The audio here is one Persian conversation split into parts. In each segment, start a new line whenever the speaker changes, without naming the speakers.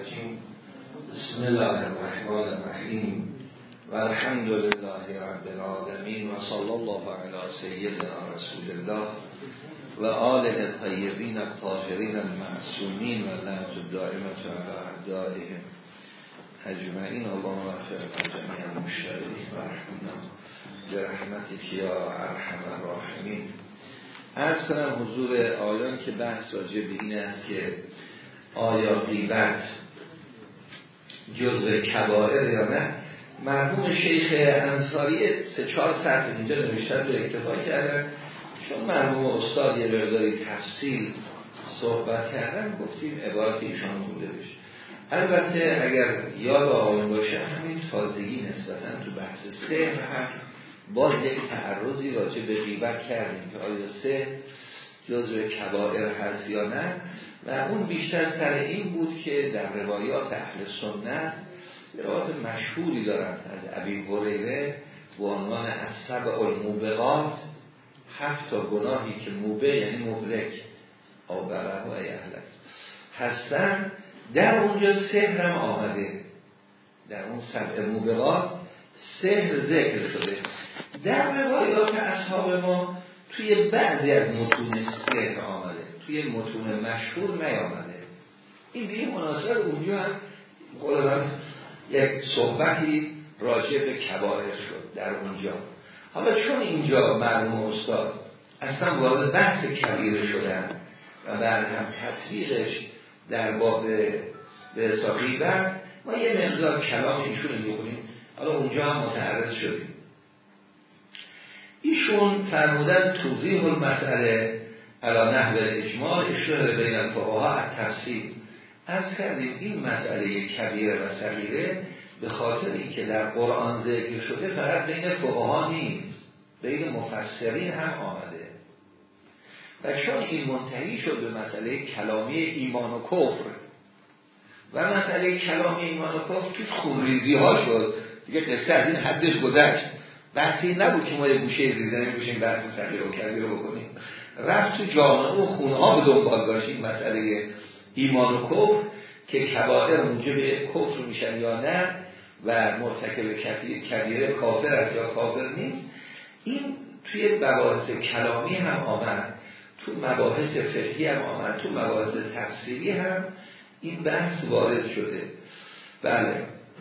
الرجیم بسم الله الرحمن الرحیم و الحمد لله رب العالمین و صلی الله علی سیدنا رسول الله و آله طیبین الطاهرین المعصومین و لعنت الدائمة علی اعدائهم اجمعین اللهم اغفر جميع المشترکین و رحمنا برحمتك یا ارحم الراحمین از کنم حضور آیان که بحث راجع به این است که آیا غیبت جزء کبائر یا نه مرحوم شیخ انصاری سه چهار سطح اینجا نوشتن رو اکتفا کردن. چون مرحوم استاد یه مقداری تفصیل صحبت کردن گفتیم عبارت ایشان بوده بشه. البته اگر یاد آقایون باشه همین تازگی نسبتا تو بحث سه هم باز یک تعرضی راجع به غیبت کردیم که آیا سه جزء کبائر هست یا نه. و اون بیشتر سر این بود که در روایات اهل سنت روایات مشهوری دارند از ابی هریره به عنوان از سبع الموبقات هفت تا گناهی که موبه یعنی مبرک آبره و اهلک هستن. در اونجا سهر هم آمده. در اون سبع موبقات سهر ذکر شده. در روایات اصحاب ما توی بعضی از متون سهر آمده. توی متون مشهور نیامده. این به این مناسب اونجا هم یک صحبتی راجع به کبائر شد در اونجا. حالا چون اینجا مرموم استاد اصلا وارد بحث کبیره شدن و بعد هم تطبیقش در باب به حسابی بعد ما یه مقدار کلام ایشون رو حالا اونجا هم متعرض شدیم. ایشون فرمودن توضیح المسئله علا نحو اجمال اشتهر بین الفقها از تفسیر از کردیم این مسئله کبیره و صغیره به خاطر اینکه در قرآن ذکر شده فقط بین فقها نیست بین مفسرین هم آمده. و چون این منتهی شد به مسئله کلامی ایمان و کفر و مسئله کلامی ایمان و کفر توش خونریزی ها شد. دیگه قصه از این حدش گذشت. بحثی نبود که ما یه گوشه زیزنی بشیم بحث صغیر و کبیر رو بکنیم. رفت تو جامعه و خونه ها به دنبال داشتیم مسئله ایمان و کفر که کبائر به کفر میشن یا نه و مرتکب کبیره کافر است یا کافر نیست. این توی مباحث کلامی هم آمد تو مباحث فقهی هم آمد تو مباحث تفسیری هم این بحث وارد شده. بله.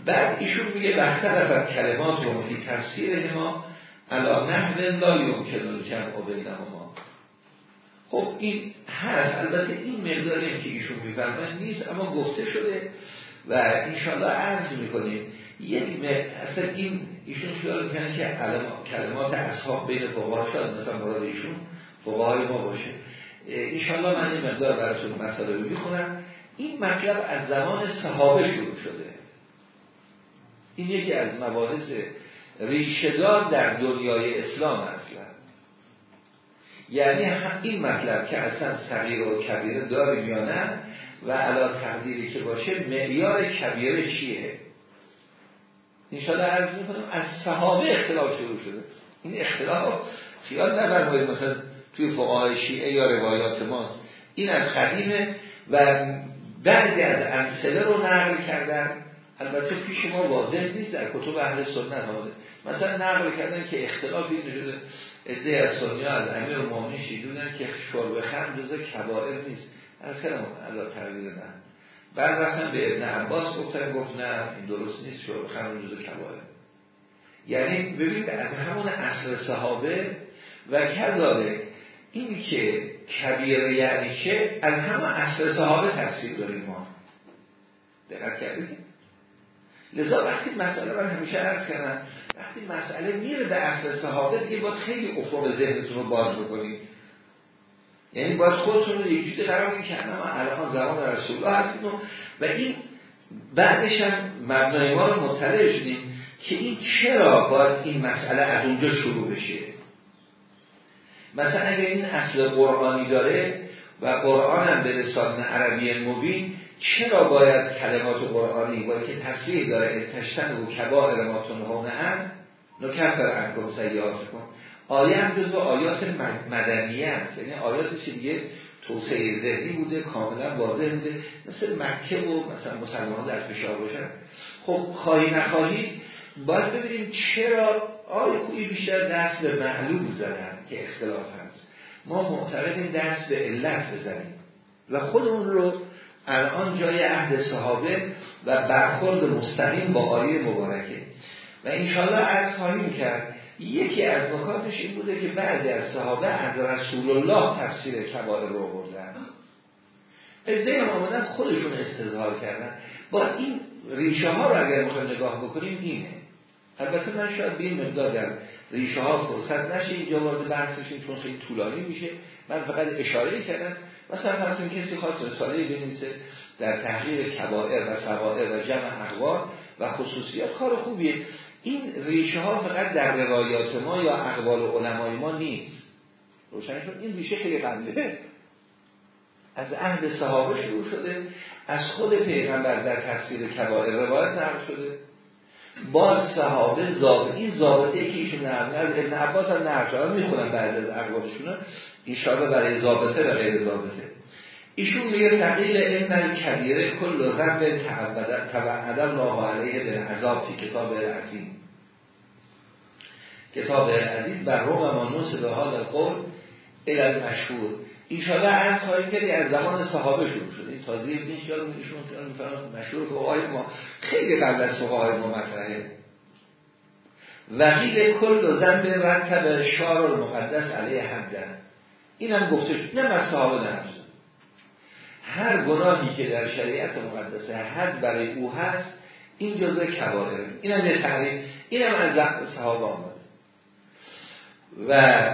بعد ایشون میگه بختر کلمات رو فی تفسیر ما علا نحو لا یمکن الجمع بینهما. خب این هست البته این مقداری که ایشون میفرمایند نیست اما گفته شده و انشالله عرض می‌کنیم. یک اصلا این ایشون خیال می‌کنن که کلمات اصحاب بین فقها شد مثلا مراد ایشون فقهای ما باشه. انشالله من این مقدار براتون مطالب می‌خونم. این مطلب از زمان صحابه شروع شده. این یکی از مباحث ریشهدار در دنیای اسلام اصلا یعنی این مطلب که اصلا صغیر و کبیره داریم یا نه و علا تقدیری که باشه معیار کبیره چیه؟ انشاءالله عرض می‌کنم از صحابه اختلاف شروع شده. این اختلاف خیال نبرمایید مثلا توی فقهای شیعه یا روایات ماست. این از قدیمه و بعضی از امثله رو نقل کردن. البته پیش ما واضح نیست در کتب اهل سنت. آمده مثلا نقل کردن که اختلافی نشده ادعای از سنی از امیر مومنی شیدونن که شرب خمر جزء کبائر نیست. از کلم علا تغییر نه بعد رفتن به ابن عباس گفتن گفت نه این درست نیست شرب خمر جزء کبائر. یعنی ببینید از همون اصل صحابه و کذالک این که کبیر یعنی چه از همون اصل صحابه تفسیر داریم ما. دقت کردید؟ لذا وقتی مسئله من همیشه عرض کردم وقتی مسئله میره به اصل صحابه دیگه باید خیلی افق ذهنتون رو باز بکنید یعنی باید خودتون رو یک جوری قرار بدید که ما الان زمان رسول الله هستیم و این بعدش هم مبنای ما رو مطلع شدیم که این چرا باید این مسئله از اونجا شروع بشه. مثلا اگر این اصل قرآنی داره و قرآن هم به لسان عربی مبین چرا باید کلمات قرآنی؟ با که تصویر داره تشتن و کبائر ما تنهونه هم نکفر انکم سیاد کن آیه هم جزو آیات مدنیه هست یعنی آیات دیگه؟ توسعه ذهنی بوده کاملا واضح بوده. مثل مکه و مثلا مسلمان در فشار باشن. خب خواهی نخواهی باید ببینیم چرا آیا کوی بیشتر دست به معلوم زدن که اختلاف هست. ما معتقدیم دست به علت بزنیم. و خودمون رو الان جای عهد صحابه و برخورد مستقیم با آیه مبارکه. و انشالله عرض خواهیم کرد یکی از نکاتش این بوده که بعضی از صحابه از رسول الله تفسیر کبائر رو بردن ازده هم آمدن خودشون استظهار کردن. با این ریشه ها رو اگر می‌خوایم نگاه بکنیم اینه. البته من شاید به این مقدار در ریشه ها فرصت نشه اینجا وارد بحث بشیم چون خیلی طولانی میشه. من فقط اشاره کردم. مثلا فرض کسی خواست رساله بنویسه در تحقیق کبائر و سوائر و جمع اخبار و خصوصیات کار خوبیه. این ریشه ها فقط در روایات ما یا اقوال علمای ما نیست. روشن شد؟ این ریشه خیلی قبله از عهد صحابه شروع شده. از خود پیغمبر در تفسیر کبائر روایت نقل شده. با صحابه زابط این زابطه که ایشون نقل از ابن عباس هم نقل شده. می‌خونن بعد از اقوالشون این برای زابطه و غیر زابطه ایشون میگه تقیل این کبیره کل رب توعد الله علیه به عذاب فی کتاب عظیم کتاب عزیز بر روم ما به حال قول الى مشهور ایشالا از خواهیم کردی از زمان صحابه شروع شده این تازه نیست یادون ایشون مشهور که آقای ما خیلی قبل از فقهای ما مطرحه. وقیل کل و زنب رتب شار المقدس علیه حمدن این هم گفته شد. اینم از صحابه هر گناهی که در شریعت مقدسه حد برای او هست این جزء کبائر این هم تعریف این هم از صحابه آمده و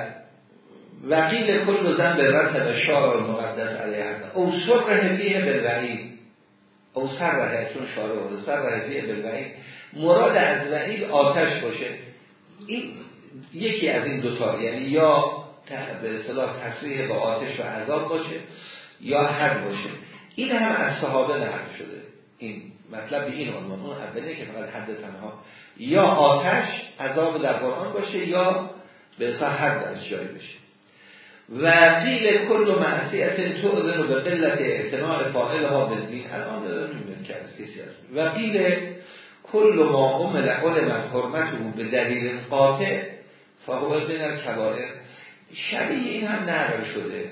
وقیل کل زن به رتب شار مقدس علیه حد او سر رهفیه بالوعید. او سر رهه چون شاره بوده سر رهفیه بالوعید. مراد از وعید آتش باشه. این یکی از این دوتا یعنی یا به اصطلاح تصریح با آتش و عذاب باشه یا حد باشه. این هم از صحابه نقل شده. این مطلب به این عنوان. اون اولیه که فقط حد تنها. یا آتش عذاب در قرآن باشه یا به اصلا حد از جای بشه و قیل کل معصیت تعذر به قلت اعتناع فاعل ها بدین الان نمی‌دونم که از کسی هست. و قیل کل ما عمل علم حرمته به دلیل قاطع فهو بین کبائر. شبیه این هم نقل شده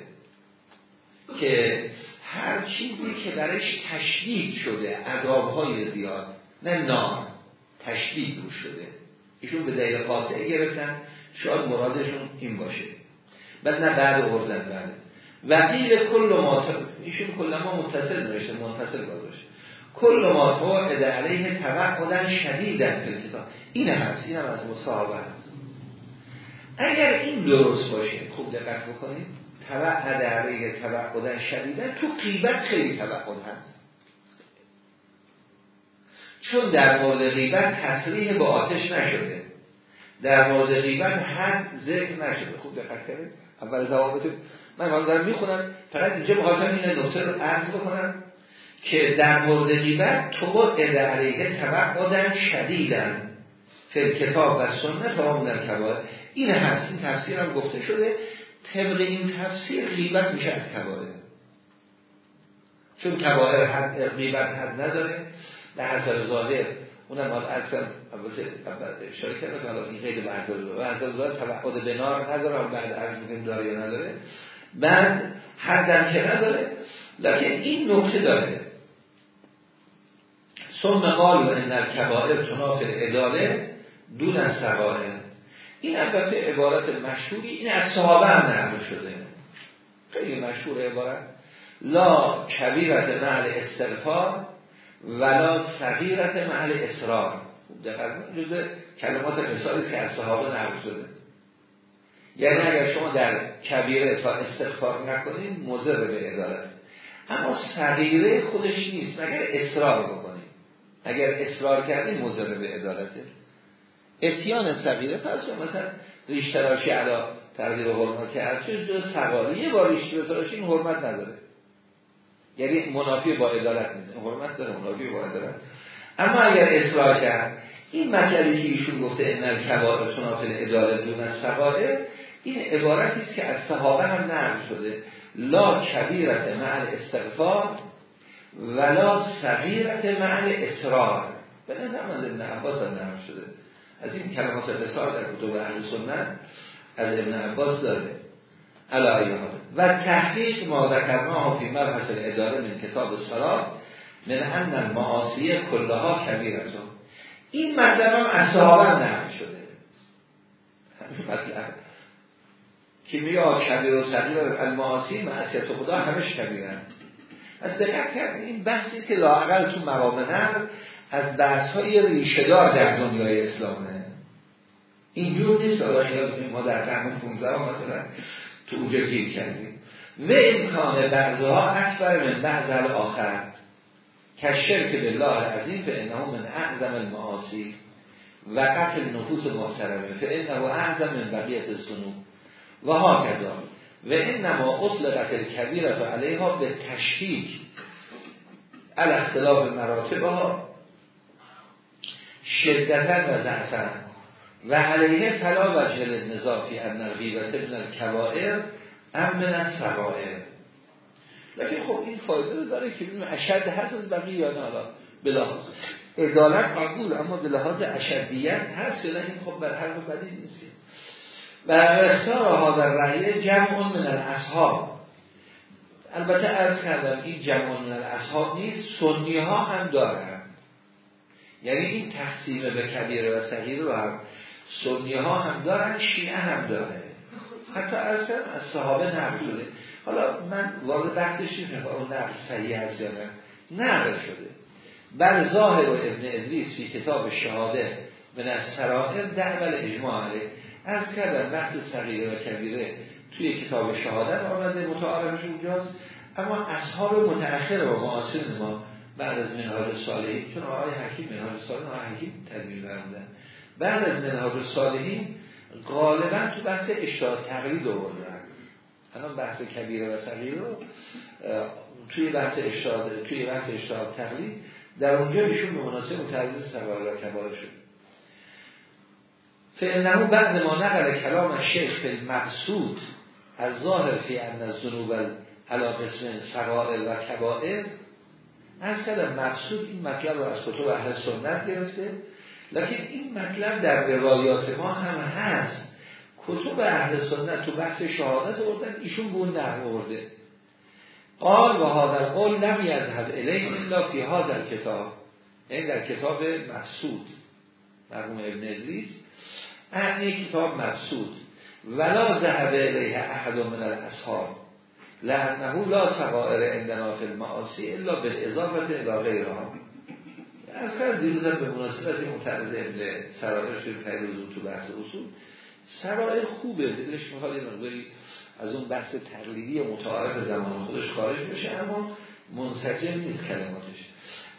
که هر چیزی که درش تشدید شده عذابهای زیاد نه نام تشدید روش شده. ایشون به دلیل قاطعه گرفتن شاید مرادشون این باشه. بعد نه بعد اردن بعد. وقیل کل ما ایشون کل ما متصل نوشته منفصل گذاشته کل ما توعد علیه توعدن شدید در کتاب این هست این هم از مصاحبه هست. اگر این درست باشه خوب دقت بکنید توعد علیه توعدن شدیدن تو قیبت خیلی توعد هست. چون در مورد غیبت تصریح با آتش نشده. در مورد غیبت حد ذکر نشده. خوب دقت کردید؟ اول ضوابط من حالا دارم می‌خونم فقط اینجا بخواستم این نکته رو عرض بکنم که در مورد غیبت تو علیه توعدن شدیدن فل کتاب و سنت در کبار این هست این تفسیر هم گفته شده طبق این تفسیر غیبت میشه از کبائر. چون کبائر حد غیبت حد نداره به حسب ظاهر اونم حال اصلا اشاره کرده که این غیر به حسب ظاهر. به حسب ظاهر توقعد بنار نداره بعد عرض می‌کنیم داره یا نداره. بعد حدم که نداره لکن این نکته داره. ثم قال و ان الکبائر تنافر اداره دون از سوائر این البته عبارت مشهوری این از صحابه هم نقل شده. خیلی مشهور عبارت. لا کبیرت محل استغفار ولا صغیرت محل اصرار. دقیقا جزء کلمات مثالی که از صحابه نقل شده. یعنی اگر شما در کبیره تا استغفار نکنید مضر به عدالت. اما صغیره خودش نیست. مگر اصرار بکنید. اگر اصرار کردید مضر به عدالته. اتیان صغیره پس مثلا ریش تراشی علا تغییر حرمت که هرچه جز سقالی یه بار ریش تراشی این حرمت نداره. یعنی منافی با عدالت نیست. حرمت داره منافی با عدالت. اما اگر اصلاح کرد این مطلبی که ایشون گفته ان الکبائر تنافل عدالت دون سقاله این عبارتی است که از صحابه هم نقل شده. لا کبیرت مع استغفار ولا صغیرت مع اصرار به نظر از ابن هم نرم شده. از این کلمات بسار در کتب اهل سنت از ابن عباس داره علایه و تحقیق ما ذکرناه فی مبحث اداره من کتاب الصلاه من ان المعاصی کلها کبیرتون. این مطلب هم از صحابه نرم شده مطلب. که میگه کبیر و صغیر المعاصی معصیت خدا همش کبیرن. از دقت کرد این بحثی که لاقل تو مقام نقل از بحث های ریشهدار در دنیای اسلامه. اینجور نیست که ما در قرن 15 مثلا تو اونجا گیر کردیم. و امکان بعضها اکبر من بعض آخر. کشر که بالله العظیم به انه من اعظم المعاصی. و قتل نفوس محترمه. فانه اعظم من بقیت السنوب و ها کذا و انما قتل کبیر و علیها به تشکیک. الاختلاف مراتب ها شدتا و ضعفا. و علیه فلا وجه نظافی ان الغیبت من الکبائر ام من الصغائر. لیکن خب این فایده رو داره که ببینیم اشد هست از بقیه یا نه. بلحاظ عدالت قبول اما به لحاظ اشدیت هست یا این خب بر حرف بدی نیست. و اختار در رأیه جمع من الاصحاب. البته ارز کردم این جمع من الاصحاب نیست سنی ها هم دارن. یعنی این تقسیم به کبیر و صغیر رو هم سنی ها هم دارن شیعه هم داره. حتی کردم از صحابه نقل شده. حالا من وارد بحثش نیستم اون نقل صحیح هست یا نه نقل شده. بل ظاهر و ابن ادریس فی کتاب شهاده من از سرائر دعوال اجماع علیه. از کردم بحث صغیره و کبیره توی کتاب شهادت آمده متعارفش اونجاست. اما اصحاب متأخر و معاصر ما بعد از منهاج صالحین چون آقای حکیم منهاج صالحین آقای حکیم تدبیر برمودن بعد از منهاج صالحین غالبا تو بحث اشتاد تقلید آوردن الان بحث کبیره و صغیره رو توی بحث اشتاد توی بحث اشتاد تقلید در اونجا ایشون به مناسب متعرض صغایر و کبار شد. فإنه بعد ما نقل کلام شیخ فی المقصود از ظاهر فی ان الذنوب علا قسم صغائر و کبائر از کلام مقصود این مطلب رو از کتب اهل سنت گرفته. لیکن این مطلب در روایات ما هم هست. کتب اهل سنت تو بحث شهادت بردن ایشون به اون ورده قال و هذا قول لم یذهب الیه الا فی هذا کتاب یعنی در کتاب مقصود. مرحوم ابن ادریس اهل کتاب مقصود. ولا ذهب الیه احد من الاصحاب. لانه لا سقائر عندنا فی المعاصی الا بالاضافه الى غیرها از کار دیروز به مناسبت متعرض ابن سرائر شد پیروز تو بحث اصول سرائر خوبه. دلش می‌خواد یه از اون بحث تقلیدی متعارف زمان خودش خارج بشه اما منسجم نیست کلماتش.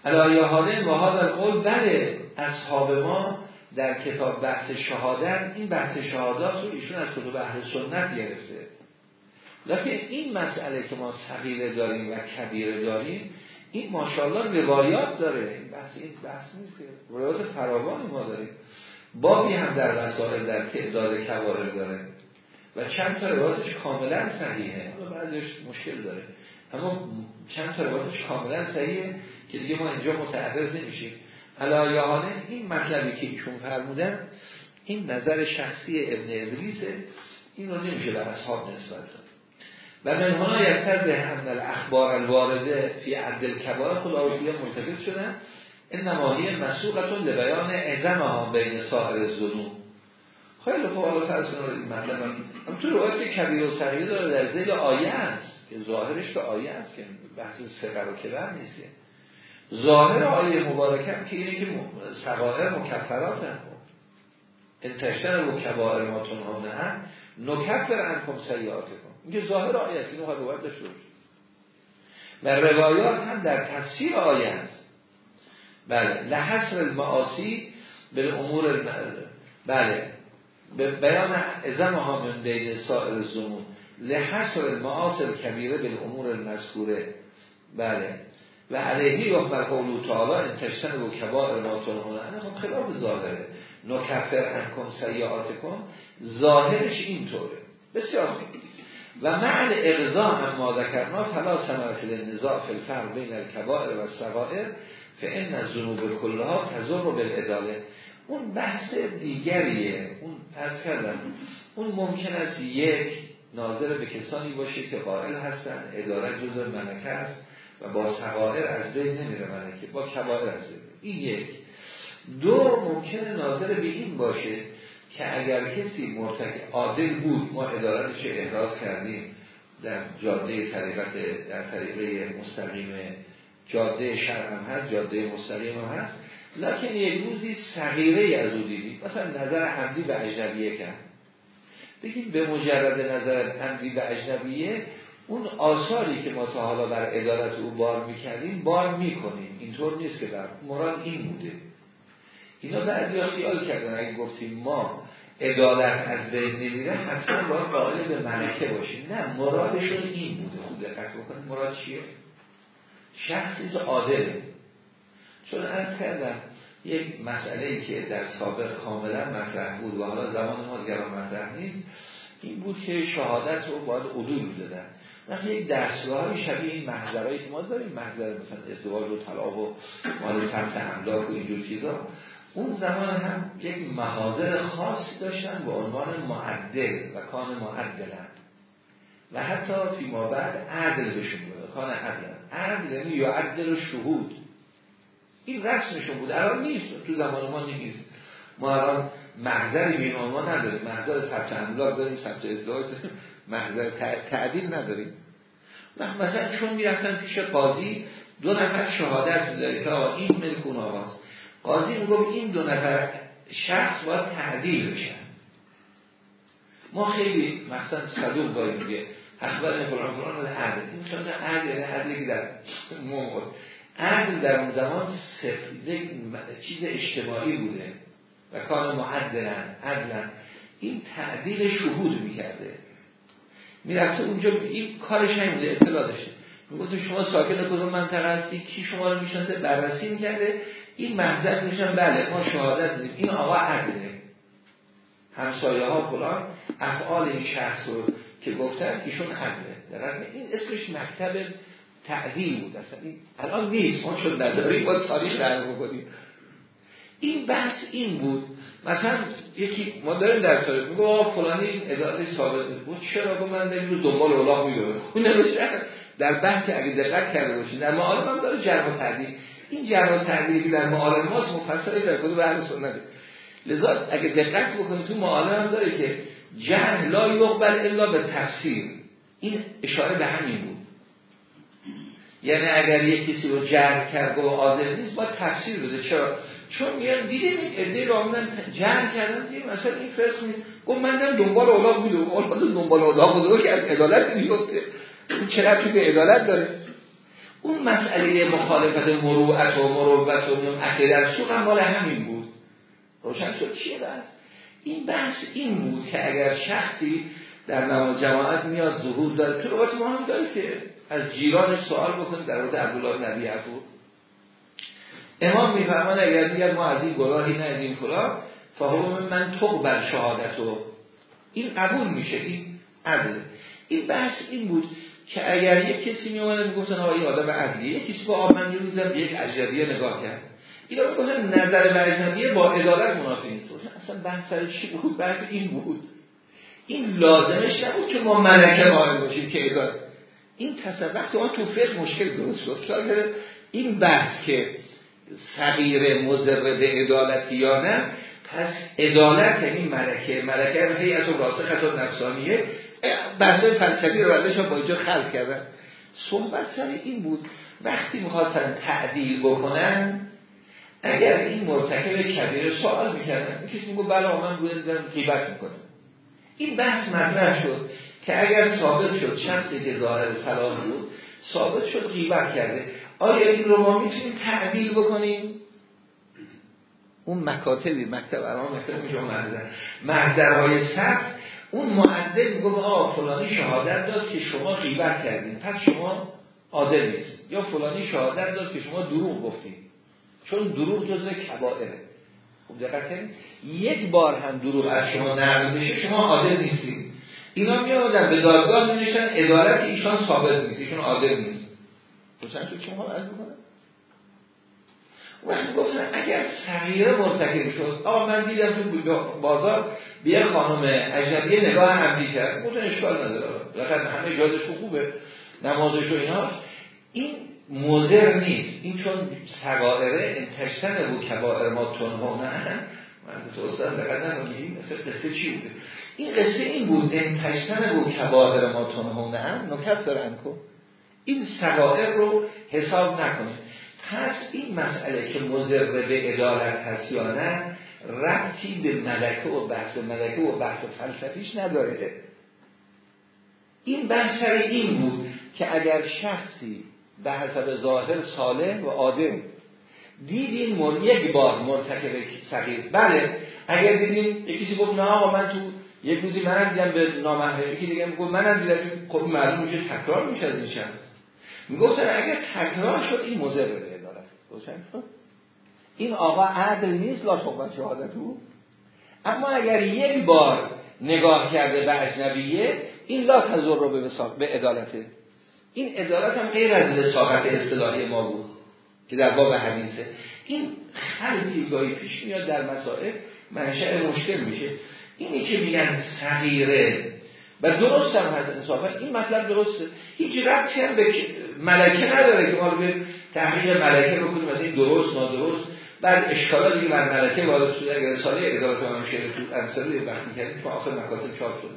علایه حاله و هذا القول بله اصحاب ما در کتاب بحث شهادت این بحث شهادات رو ایشون از کتب اهل سنت گرفته. لیکن این مسئله که ما صغیره داریم و کبیره داریم این ماشاءالله روایات داره. این بحث این بحث نیست روایات فراوانی ما داریم. بابی هم در وسائل در تعداد کبائر داره و چند تا روایتش کاملا صحیحه. بعضیش مشکل داره. اما چند تا روایتش کاملا صحیحه که دیگه ما اینجا متعرض نمیشیم. علایهانه این مطلبی که ایشون فرمودن این نظر شخصی ابن ادریسه این رو نمیشه بر اصحاب نسبت داد. و من هنا یکتزه ان الاخبار الوارده فی عدل کبار خداوندی ملتفت شدن. این نماهی مسئولتون لبیان ها بین ساهر الظنون. خیلی خوب حالا فرض کنید این مطلب هم. تو روایت کبیر و صغیر داره در زیل آیه است که ظاهرش به آیه است که بحث سقر و کبر نیست. ظاهر آیه مبارکم که اینه که سقائر مکفرات هم. انتشتن و کبائر ما تنها نه نکفر انکم سیعات کن اینکه ظاهر آیه است اینو روایت داشته و روایات هم در تفسیر آیه است بله لحصر المعاصی به امور بله به بیان ازم ها من بین سائر زمون لحصر المعاصر کبیره به امور المذکوره. بله و علیه یحمل قولو تعالی انتشتن و کبار ما تنهونه خب خلاف ظاهره. نکفر انکم سیعات کن ظاهرش اینطوره. بسیار خوب. و معل اقضا هم ما ذکرنا فلا سمرت للنزاع فی الفرق بین الکبائر و الصغائر فان الذنوب کلها تزر بالعداله اون بحث دیگریه. اون از کردم اون ممکن است یک ناظر به کسانی باشه که قائل هستن اداره جزء ملکه است و با صغائر از بین نمیره ملکه با کبائر از بین. این یک. دو ممکنه ناظر به این باشه که اگر کسی مرتک عادل بود ما ادارتش احراز کردیم در جاده طریقت در طریقه مستقیم. جاده شرع هست جاده مستقیم هم هست. لکن یک روزی صغیره از او دیدیم. مثلا نظر حمدی به اجنبیه کرد. بگیم به مجرد نظر حمدی به اجنبیه اون آثاری که ما تا حالا بر ادارت او بار می‌کردیم بار می‌کنیم. اینطور نیست که در مراد این بوده. اینا بعضی ها خیال کردن. اگه گفتیم ما عدالت از بین نمیره حتما باید قائل به ملکه باشیم. نه مرادشون این بوده. خوب دقت بکنید مراد چیه؟ شخصی عادله چون از کردم یک مسئله ای که در سابق کاملا مطرح بود و حالا زمان ما دیگر مطرح نیست این بود که شهادت رو باید عدول دادن وقتی یک دستگاه های شبیه این محضرهایی که ما داریم محضر مثلا ازدواج و طلاق و مال سمت املاک و اینجور چیزا اون زمان هم یک محاضر خاصی داشتن به عنوان معدل و کان معدلن. و حتی فی ما بعد عدل بشون بود کان عدل. عدل یعنی یا عدل و شهود. این رسمشون بود الان نیست. تو زمان ما نیست. ما الان محضری به ما نداریم. محضر ثبت املاک داریم ثبت ازدواج داریم. محضر تعدیل نداریم. مثلا چون می‌رفتن پیش قاضی دو نفر شهادت میداره که این ملکون آواز قاضی میگم این دو نفر شخص باید تعدیل بشن. ما خیلی مثلا صدوق داریم میگه. اخبار فلان فلان عدل این خیلی عدل عدلی که در موقع عدل در اون زمان یک چیز اجتماعی بوده و کار معدلن عدلن. این تعدیل شهود می‌کرده. می‌رفته اونجا این کارش همین بوده اطلاع داشته می‌گفت شما ساکن کدوم منطقه هستی؟ کی شما رو می‌شناسه؟ بررسی می‌کرده. این محضر میشن بله ما شهادت داریم این آقا عدله همسایه ها فلان افعال این شخص رو که گفتن ایشون عدله در این اسمش مکتب تعدیل بود اصلا. این الان نیست. ما چون نداریم با تاریخ در بکنیم این بحث این بود. مثلا یکی ما داریم در تاریخ میگه فلانی اداره ثابت بود چرا؟ گفت من در دنبال اولاق اون در بحث اگه دقت کرده باشین در معالم هم داره جرم و این تعدیلی که در معالم ماست مفصل در کتب اهل سنت. لذا اگه دقت بکنید تو معالم هم داره که جرم لا یقبل الا به تفسیر. این اشاره به همین بود. یعنی اگر یک کسی رو جرم کرد و عادل نیست با تفسیر بده. چرا؟ چون میان دیدیم این عده را آمدن جرم کردن دیدیم مثلا این فرس نیست. گفت من دارم دنبال اولاق بوده اولاد دنبال اولاق بوده که از عدالت میفته چرا که به عدالت داره؟ اون مسئله مخالفت مروعت و مروت و عقیده سوق هم مال همین بود. روشن شد. چیه بحث؟ این بحث این بود که اگر شخصی در نماز جماعت میاد ظهور داره. تو روایت ما هم داره که از جیران سوال بکنید در مورد عبدالله نبی عفو امام میفرمان اگر میگه ما از این ندیم فلان فهم من بر شهادت و این قبول میشه. این عدل. این بحث این بود که اگر یک کسی می اومد می‌گفتن آقا این آدم عدلیه. یک کسی با من روزم یک اجنبیه نگاه کرد. اینا می‌گفتن نظر به با عدالت منافی نیست. اصلا بحث سر چی بود؟ بحث این بود. این لازمش نبود که ما ملکه قائل باشیم که عدالت. این تصور وقتی ما تو فقه مشکل درست شد این بحث که صغیر مضر به یا نه پس عدالت یعنی ملکه. ملکه هیئت و راسخت و نفسانیه. بحث فلسفی رو بردش با اینجا خلق کردن. صحبت سر این بود وقتی می‌خواستن تعدیل بکنن اگر این مرتکب کبیره سوال می‌کردن کسی میگو بله من بوده دارم قیبت می‌کنم. این بحث مطرح شد که اگر ثابت شد شخصی که ظاهر سلام بود ثابت شد قیبت کرده. آیا این رو ما می‌تونیم تعدیل بکنیم؟ اون مکاتبی مکتب ارام مکتب میشه محضر. محضرهای سخت. اون معدل میگه آه فلانی شهادت داد که شما غیبت کردین. پس شما عادل نیست یا فلانی شهادت داد که شما دروغ گفتین. چون دروغ جزء کبائره. خب دقت کنید یک بار هم دروغ از شما نقل بشه شما عادل نیستید اینا می آمدن به دادگاه می نشن ادالت ایشان ثابت نیست ایشون عادل نیست. روشن شد چه از وقتی گفتن اگر صغیره مرتکب شد. آقا من دیدم تو بازار بیا خانم اجنبی نگاه عمدی کرد گفتن اشکال نداره. لقد همه جادش خوبه. نمازش و ایناش. این مزر نیست. این چون سقائره انتشتن و کبائر ما تنها نه. من تو استاد دقیقا نمیگیم مثل قصه چی بوده؟ این قصه این بود. انتشتن و کبائر ما تنها نه. نکت دارن کن این سقائر رو حساب نکنه پس این مسئله که مزر به عدالت هست یا نه ربطی به ملکه و بحث ملکه و بحث فلسفیش نداره. این بحث این بود که اگر شخصی به حسب ظاهر صالح و عادل دیدین مر... یک بار مرتکب صغیر بله اگر دیدین یکی گفت نه آقا من تو یک روزی منم دیدم به نامحرم یکی دیگه میگه منم دیدم خب معلوم میشه تکرار میشه از این شخص. می‌گفتن اگر تکرار شد این مضر به عدالت؟ این آقا عدل نیست لا صحبت شهادتو. اما اگر یک بار نگاه کرده به اجنبیه این لا تزر رو به, به عدالته. این عدالت هم غیر از وساقت اصطلاحی ما بود که در باب حدیثه. این خلطی گاهی پیش میاد در مسائل منشأ مشکل میشه. اینی که میگن صغیره و درست هم هست انصافا این مطلب درسته. هیچ ربطی هم به ملکه نداره که حالا به تحقیق ملکه بکنیم این درست نادرست. بعد اشکالا دیگه بر ملکه وارد شده اگر رساله ادارات منشأ تو امثالی وقتی کردیم تو آخر مکاتب چاپ شده.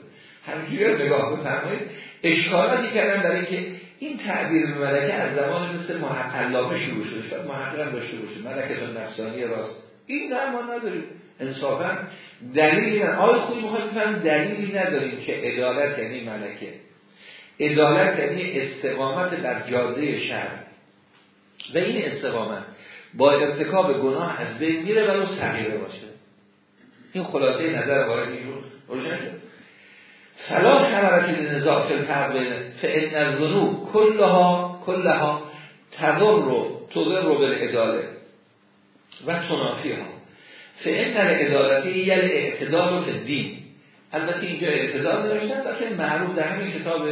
همینجوری نگاه بفرمایید. اشکالاتی کردن برای که این تعبیر ملکه از زمان مثل محقلامه شروع شده. شاید محقق هم داشته باشه. ملکه نفسانی راست. این نه ما نداریم. انصافا دلیلی نه آیا بخواهیم بفهم دلیلی نداریم که عدالت یعنی ملکه. عدالت یعنی استقامت در جاده شهر. و این استقامت با ارتکاب گناه از بین میره ولو صغیره باشه. این خلاصه نظر این رو روشن شد. فلا خبرت نزاع فی الفرق فان الذنوب کلها کلها تضر رو تضر رو بالعداله و تنافی ها فان العدالتی یل اعتدال فی الدین. البته اینجا اعتدال نوشتن لیکن معروف در همین کتاب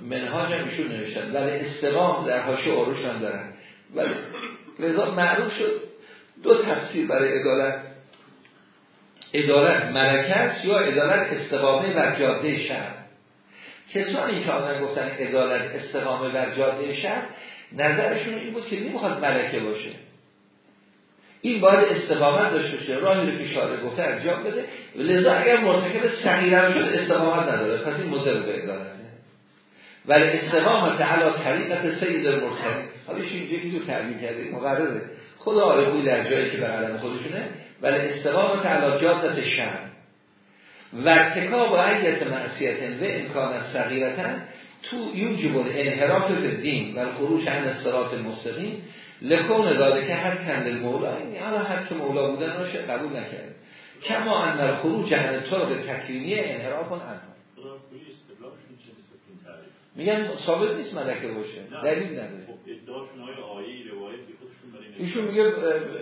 منهاج هم ایشون نوشتن. ولی استقام در حاشیه آروش هم دارن. ولی لذا معروف شد دو تفسیر برای عدالت. عدالت ملکت یا عدالت استقامه بر جاده شهر. کسانی که آنها گفتن عدالت استقامه بر جاده شهر نظرشون این بود که نمی‌خواد ملکه باشه. این باید استقامت داشته باشه. راهی رو که شاره گفته انجام بده. لذا اگر مرتکب صغیرم شد استقامت نداره. پس این مضر به ولی استقامت علا طریقت سید المرسلین. حالا اینجا اینجور تعبیر کرده. مقرره. خدا آیه در جایی که به علم خودشونه. ولی استقامت علا جادت شهر. و و عیت معصیت و امکان صغیرتن تو یوجب انحراف دین و خروج عن الصراط المستقیم. لکون داده که هر کند مولا. این حالا هر که مولا بودن رو قبول نکرد کما ان خروج عن طرق تکوینی انحراف عنها میگن ثابت نیست ملکه باشه دلیل نداره. خب ایشون میگه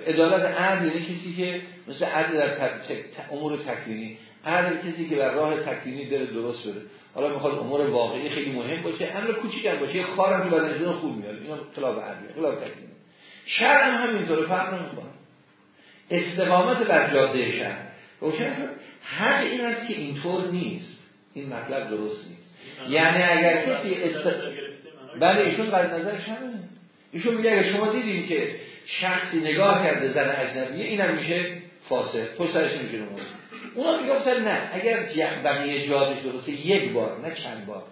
عدالت عدل یعنی کسی که مثل عدل در امور تکوینی. عدل کسی که بر راه تکوینی داره درست بره حالا می‌خواد امور واقعی خیلی مهم باشه امر کوچیک هم باشه خارم تو بدنشون خوب میاد. اینا خلاف عدل خلاف تکوینی. شرع هم همینطوره فرق نمی‌کنه. استقامت بر جاده شرع. روشن حق این است که اینطور نیست. این مطلب درست نیست. یعنی اگر کسی است بله ایشون قد نظرش همینه ایشون میگه اگر شما دیدیم که شخصی نگاه کرده زن اجنبیه اینم میشه فاسد پشت سرش میشه نماز اونا می‌گفتن نه اگر بقیه جادش درسته یک بار نه چند بار.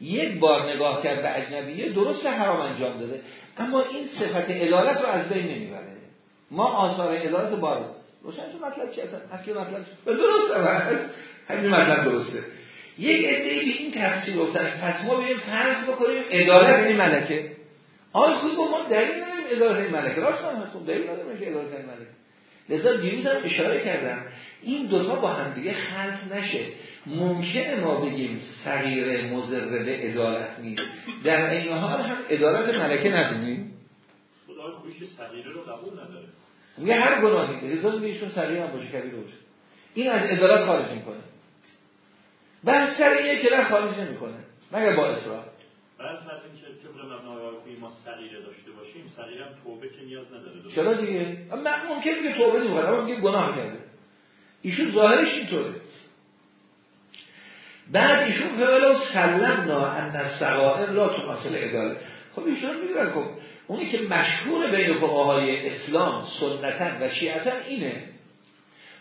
یک بار نگاه کرد به اجنبیه درست حرام انجام داده. اما این صفت عدالت رو از بین نمی‌بره. ما آثار عدالت بار روشن تو مطلب چی؟ اصلا اصلی مطلب درسته همین مطلب درسته. یک عده به این تفسیر گفتن؟ پس ما بیایم فرض بکنیم. عدالت یعنی ملکه. آیا خود ما دلیل نداریم اداره ملکه. راست هم هستم. دلیل نداریم که اداره ملکه. لذا دیروز هم اشاره کردم. این دوتا با هم دیگه خلط نشه. ممکنه ما بگیم صغیر مزر به عدالت نیست. در این حال هم عدالت ملکه ندونیم.
رو قبول نداره.
میگه هر گناهی. لذا میگه ایشون صغیر هم باشه کبیر باشه. این از عدالت خارج می‌کنه. بحث سر اینه که خارج نمی‌کنه. مگر با اصرار.
بعد از اینکه طبق مبنای ما صغیره داشته باشیم صغیره هم توبه که نیاز نداره
چرا دیگه؟ ممکن که توبه نمی‌کنه اما میگه گناه کرده. ایشون ظاهرش اینطوره. بعد ایشون فعلا سلمنا ان الصغائر لا تمثل اداله خب ایشون میگن خب اونی که مشهور بین فقهای اسلام سنتا و شیعتا اینه.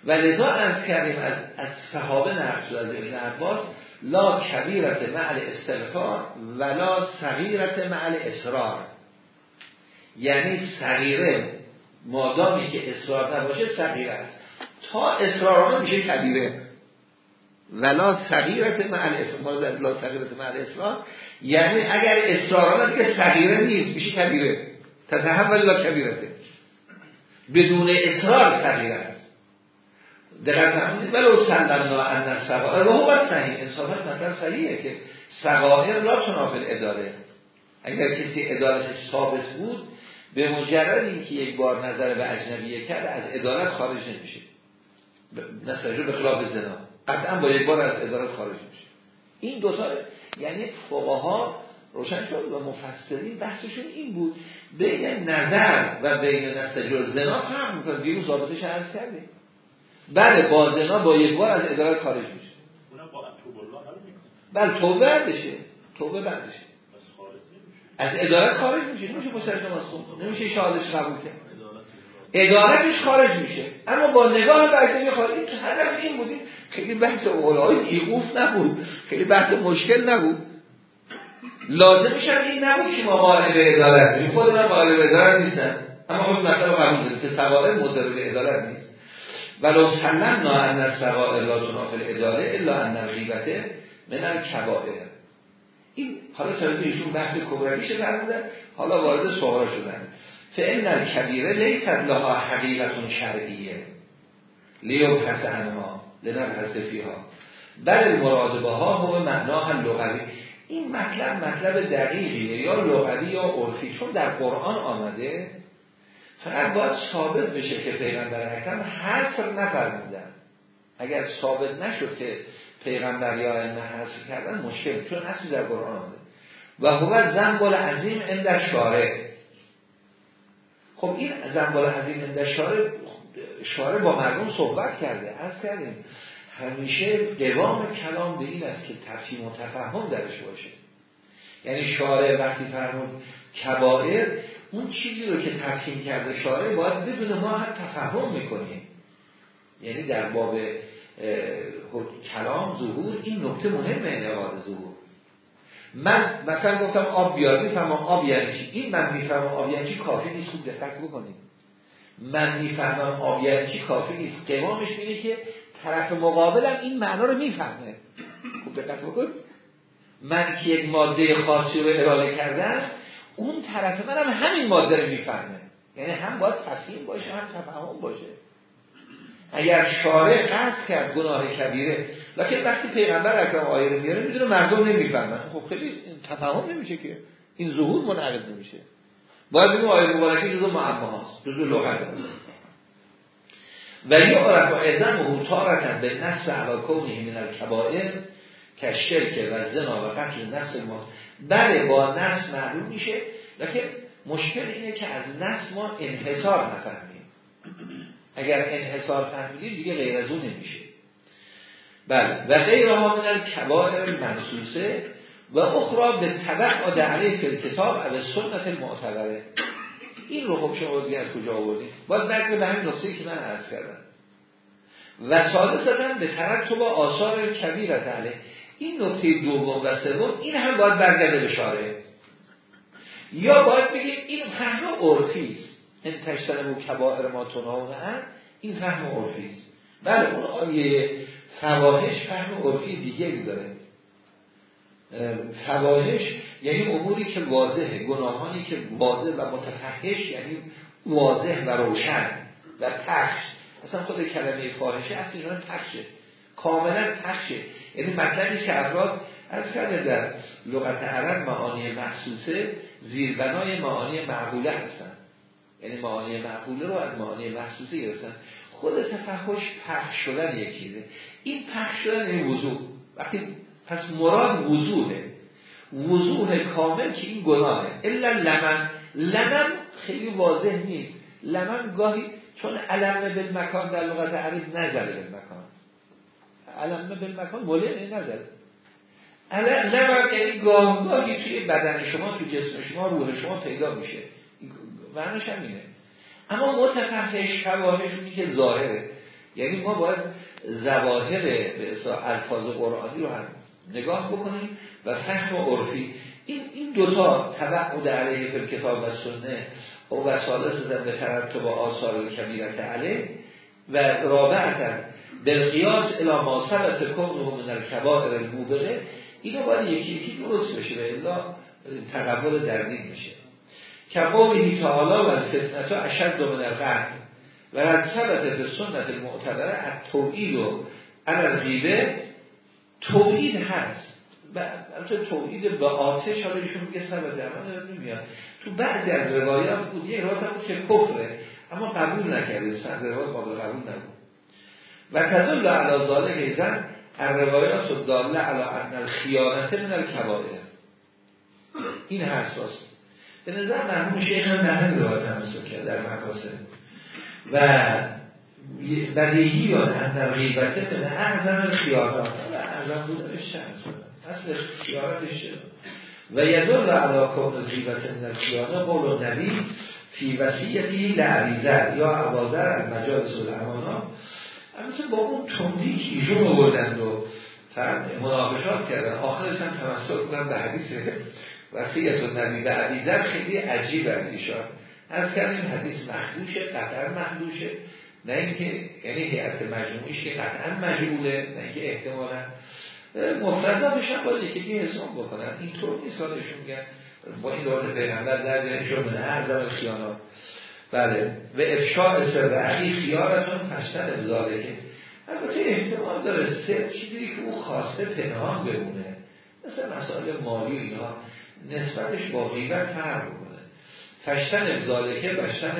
و لذا از کردیم از از صحابه نقل از ابن عباس لا کبیرت معل استغفار ولا صغیرت معل اصرار یعنی صغیره. مادامی که اصرار نباشه صغیره است. تا اصرار میشه کبیره. ولا صغیرت معل اصرار لا صغیرت معل اصرار یعنی اگر اصرار دیگه صغیره نیست میشه کبیره. تتحول لا کبیرته. بدون اصرار صغیره. دقیق نمونید ولو سلمنا ان الصغائر و هو صحیح. انصافا مثلا صحیحه که صغائر لا تنافل اداره. اگر کسی ادارتش ثابت بود به مجرد اینکه یک بار نظر به اجنبیه کرد از ادارت خارج نمیشه. نسجو به خلاف زنا. قطعا با یک بار از ادارت خارج میشه. این دوتا یعنی فقها روشن شد و مفسرین بحثشون این بود. بین نظر و بین نستجر زنا فرق می‌کنه. دیروز ضابطش عرض کردیم. بله با زنا با یک بار از ادارت خارج میشه. بله توبه بردشه توبه بردشه از ادارت خارج میشه. نمیشه مسلم نماز خون نمیشه شهادش قبول کرد. ادارتش خارج میشه. اما با نگاه بحثی خارج این هدف این بودیم خیلی بحث اولای ایقوف نبود. خیلی بحث مشکل نبود. لازمش هم این نبود که ما قائل به ادارت خود من قائل به ادارت نیستم اما خود مطلب قبول داریم که سواره مضر به ادارت نیست. ولو سلمنا ان السوائر لا تنافل اداره الا ان الغیبته من الکبائر این حالا تا ایشون بحث کبراییش فرمودن حالا وارد صغرا شدن. فإن الكبیره لیست لها حقیقت شرعیه لیو پس انها لنبحث فیها بل المراد هو معناها لغوی. این مطلب مطلب دقیقیه یا لغوی یا عرفی چون در قرآن آمده فقط باید ثابت بشه که پیغمبر حکم حصر نفرمودن اگر ثابت نشد که پیغمبر یا علم حصر کردن مشکل چون اصلی در قرآن آمده. و هو زنبال عظیم اندر شاره خب این زنبال عظیم اندر شاره شاره با مردم صحبت کرده از کردیم. همیشه قوام کلام به این است که تفهیم و تفهم درش باشه. یعنی شاره وقتی فرمود کبائر اون چیزی رو که تفهیم کرده شاره باید بدون ما هم تفهم می‌کنیم یعنی در باب کلام ظهور این نکته مهمه انعقاد ظهور. من مثلا گفتم آب بیار می‌فهمم آب یعنی چی؟ این من می‌فهمم آب یعنی چی؟ کافی نیست خوب دقت بکنید. من می‌فهمم آب یعنی چی؟ کافی نیست. قوامش اینه که طرف مقابلم این معنا رو می‌فهمه. خوب دقت بکن من که یک ماده خاصی رو اراده کردم اون طرف منم همین ماده رو می‌فهمه. یعنی هم باید تفهیم باشه هم تفاهم باشه. اگر شارع قصد کرد گناه کبیره لکن وقتی پیغمبر اکرام آیه رو میاره می‌دونه مردم نمی‌فهمن. خب خیلی تفاهم نمیشه که. این ظهور منعقد نمیشه. باید بگم آیه مبارکه جزو معما هاست جزو لغت هاست و یعرف اعظم و تارتن به نفس علا کونه من الکبائر که شرک و زنا و قتل نفس ما. بله با نفس معلوم میشه. لکن مشکل اینه که از نفس ما انحصار نفهمیم. اگر انحصار فهمیدیم دیگه غیر از اون نمیشه. بله. و غیر ها من الکبائر منصوصه و اخرى به طبق فی کتاب او سنت المعتبره. این رو خب شما دیگه از کجا آوردیم باید برگه به همین نقطه که من عرض کردم. و سادستا به طرف تو با آثار کبیرت علیه. این نقطه دوم و سوم این هم باید برگرده به یا باید بگیم این فهم عرفی است. ان تشتن و کبائر ما هم این فهم عرفی است. بله اون آیه فواهش فهم عرفی دیگری داره. فواهش یعنی اموری که واضحه گناهانی که واضح و متفحش یعنی واضح و روشن و پخش اصلا خود کلمه فاحشه اصلا پخشه کاملا پخشه. یعنی مطلبی که افراد از کرده در لغت عرب معانی محسوسه زیربنای معانی معقوله هستن. یعنی معانی معقوله رو از معانی محسوسه گرفتن. خود تفحش پخش شدن یک چیزه این پخش شدن این وضوع وقتی پس مراد وضوحه. وضوح کامل که این گناهه. الا لمن. لمن خیلی واضح نیست. لمن گاهی چون علم بالمکان در لغت عرب نزله بالمکان. علم بالمکان مولع نزله لمن یعنی گاه گاهی توی بدن شما توی جسم شما روح شما پیدا میشه. معنیش همینه. اما متفهش شواهش که ظاهره. یعنی ما باید زواهر به الفاظ قرآنی رو هم نگاه بکنیم و فهم و عرفی. این این دوتا تبعد علیه فی کتاب و سنه و وساله زدن به ترتب آثار و کبیرت علیه و رابعتا بالقیاس الى ما ثبت کنه من الکبائر الموبقه اینو باید یکی یکی درست بشه و الا تقبل دردین میشه. کبابی تعالی و الفتنه اشد من القتل. و رد ثبت به سنت المعتبره از توعید و علی غیبه توعید هست. البته توحید به آتش حالا ایشون میگه سبب درمان نمیاد. تو بعد از روایات بود یه روایت بود که کفره اما قبول نکرده سند روایت قابل قبول نبود. و تدل علی ذالک ایزن الروایات داله علی ان الخیانت من الکبائر. این حساس. به نظر مرحوم شیخ هم نه روایت هم کرد در مکاسب و بدیهی یا ان غیبته به اعظم خیانات و اعظم بودنش چند اصل خیارتش و یدل علا کون غیبت من الخیانه قول نبی فی وسیعتی لعریزر یا عوازر المجالس و الامانا. البته با اون تندی که ایشون آوردند و مناقشات کردن. آخرش هم تمسک کنن به حدیث وسیعت و نبی به عریزر خیلی عجیب از ایشان. از کردیم حدیث مخدوشه قطعا مخدوشه نه اینکه یعنی هیئت مجموعیش که قطعا مجبوله نه اینکه احتمالا. مفرداتش هم باید یکی حساب بکنن. اینطور نیست که میگن با این روایت پیغمبر در بیان شما من اعظم خیانات. بله. و افشاء سر اخی خیارتون پشتن ابزاله که. البته احتمال داره سر چیزی که او خواسته پنهان بمونه. مثل مسائل مالی اینا نسبتش با غیبت فرق بکنه فشتن ابزاله که بشتن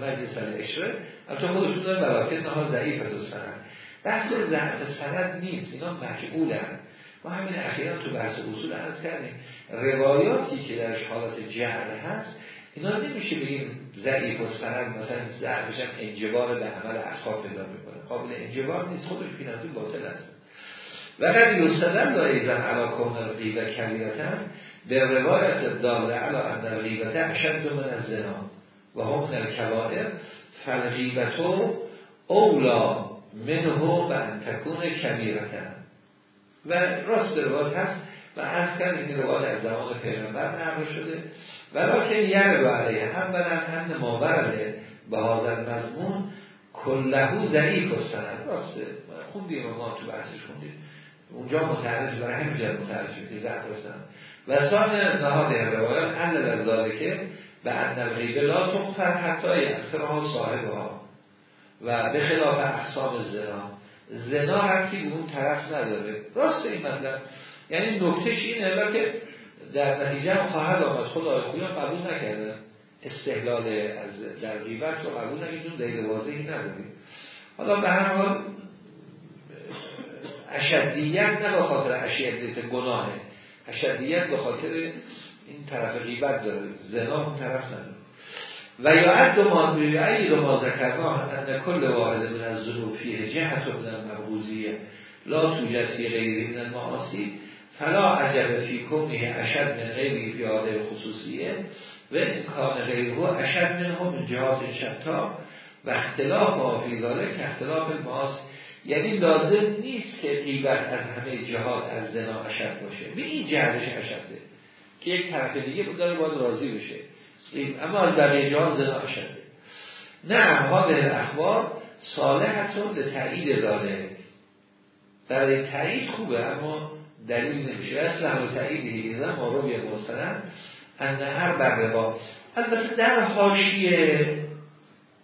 مجلس الاشره البته خودتون داره مراکز نها ضعیف از سند. بحث ضعف سند نیست اینا مجبولن ما همین اخیرا تو بحث اصول از کردیم. روایاتی که در حالت جهر هست اینا نمیشه بگیم ضعیف و سند مثلا ضعفش هم انجبار به عمل اصحاب پیدا می‌کنه. قابل انجبار نیست خودش فینانسی باطل است. و قد یستدل لا ایزن علا کون الغیبه کبیرتا به روایت داله علا ان الغیبت اشد من از زنا و هم من الکبائر فالغیبتو اولا منه و انتکون کبیرتن و راست روایت هست و از کن این روایت از زمان پیغمبر نقل شده. ولیکن یه روایه هم برن هم ما ورده به حاضر مضمون کلهو ضعیف و سند راسته خوندیم ما تو بحثش خوندیم. اونجا متعرض برای همین جد متعرض که ضعف و سان نهاد روایات حل در که به ان الغیبه لا تغفر حتی یغفرها صاحبها. و به خلاف احساب زنا. زنا رفتی به اون طرف نداره. راست این مطلب. یعنی نکتهش اینه که در نتیجه هم خواهد آمد. خود آقای قبول نکرده. استحلال از در غیبت رو قبول نکردون دلیل واضحی نداریم. حالا به هر حال اشدیت نه به خاطر اشدیت گناهه. اشدیت به خاطر این طرف غیبت داره. زنا اون طرف نداره. و یا عد ما ای رو ما ذکرنا ان کل واحد من از ظروفیه جهت و من مرغوزیه لا توجد فی غیری من المعاصی. فلا عجب فی کونه اشد من غیری فی آده خصوصیه و کان غیره اشد من هم جهات شتا و اختلاف فی که اختلاف المعاصی یعنی لازم نیست که غیبت از همه جهات از زنا اشد باشه. به این جهتش اشده. که یک طرف دیگه داره باید راضی بشه. اما از بقیه جهات زنا شده نه به اخبار صالحتون به تایید داده. برای تایید خوبه اما دلیل نمیشه. اصلا همه تایید دیگه ما رو بیه مستند انه هر بر با البته در حاشیه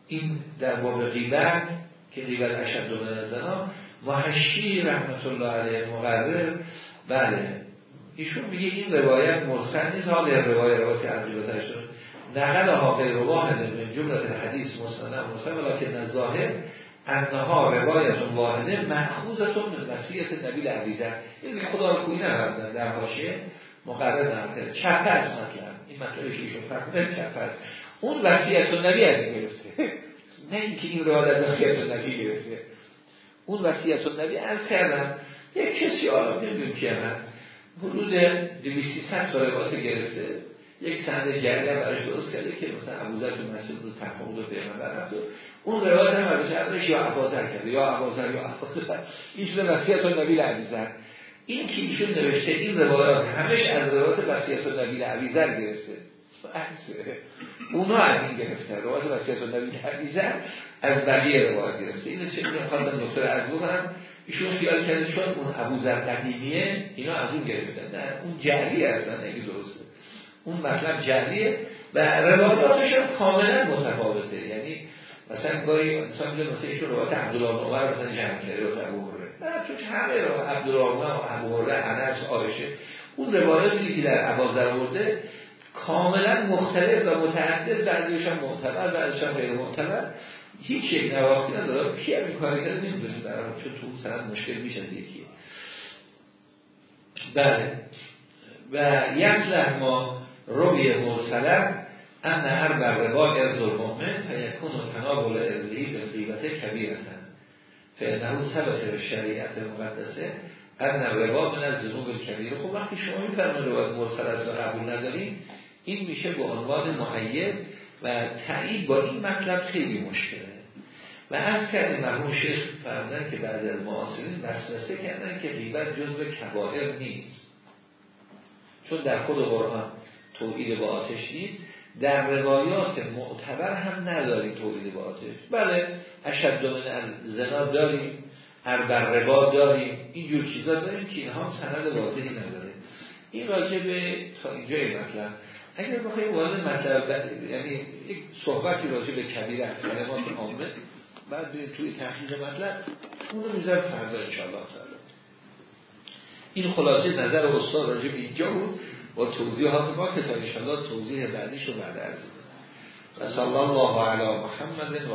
این در باب غیبت که غیبت اشد من زنا محشی رحمت الله علیه مقرر. بله. ایشون میگه این روایت مرسل نیست. حال روایت روایت عجیبتر شد. نقل حافظ رواه من جملت حدیث مسند مسند ولیکن ظاهر انها روایت واحده محفوظتون من وسیعت نبی لعویزه این خدا رو کوی نبردن در حاشیه. مقرر نمکرد چپه است مطلب. این مطلبی که ایشون فرمودن چپه است اون وسیعت نبی از این گرفته. نه اینکه این روایت وسیعت نبی گرفته. اون وسیعت نبی از کردن یک کسی آرام نمیدون که هست. حدود 200 تا روایت گرفته. یک سند جریه براش درست کرده که مثلا ابوذر تو مسجد رو تفاوت و پیغمبر رفت اون روایت هم براش یا ابوذر کرده یا ابوذر یا ابوذر. این شده وصیت نبی علیزر این که ایشون نوشته این روایات همش از روایت وصیت نبی علیزر گرفته. اونا از این گرفته. روایت وصیت نبی علیزر از بقیه روایت گرفته. اینو چه خواستم دکتر از بکنم. ایشون خیال کرده چون اون ابوذر قدیمیه اینا از اون گرفتن. نه اون جعلی هستن نگه درسته. اون مطلب جعلیه و روایاتش هم کاملا متفاوته. یعنی مثلا گاهی انسان میگه مثلا ایشون روایت عبدالله عمر مثلا جمع کرده رو ابو هره نه چون همه رو عبدالله و ابو هره انس آرشه اون روایاتی که در ابوذر آورده کاملا مختلف و متعدد بعضیش هم معتبر بعضیش هم غیر معتبر. هیچ یک نواختی نداره. کی هم این کار کرده نمی‌دونیم در چون تو سند مشکل میشه از یکیه. بله. و یصلح ما روی مرسلم ان هر بر ربا ارز المؤمن فیکون و تنابل ارزهی به قیبت کبیر هستن فانه ثبت به شریعت مقدسه ان ربا من از زنوب کبیر خب وقتی شما میفرمایید روایت مرسل از قبول نداریم این میشه به عنوان معید و تعیید با این مطلب خیلی مشکله. و از کردیم مرحوم شیخ فرمودن که بعد از معاصرین وسوسه کردن که غیبت جزء کبائر نیست. چون در خود قرآن توحید با آتش نیست. در روایات معتبر هم نداریم توحید با آتش. بله اشد من زنا داریم ربا داریم اینجور چیزا داریم که اینها سند واضحی نداره. این راجع به تا اینجای مطلب. اگر بخوایم وارد مطلب یعنی یک صحبتی راجع به کبیر از کلمات عامه بعد توی تحقیق مطلب اون رو می‌ذارم فردا انشاءالله تعالی. این خلاصه نظر استاد راجع به اینجا بود. با توضیحات ما که تا انشاءالله توضیح بعدیش رو بعد از و صلی الله علی محمد و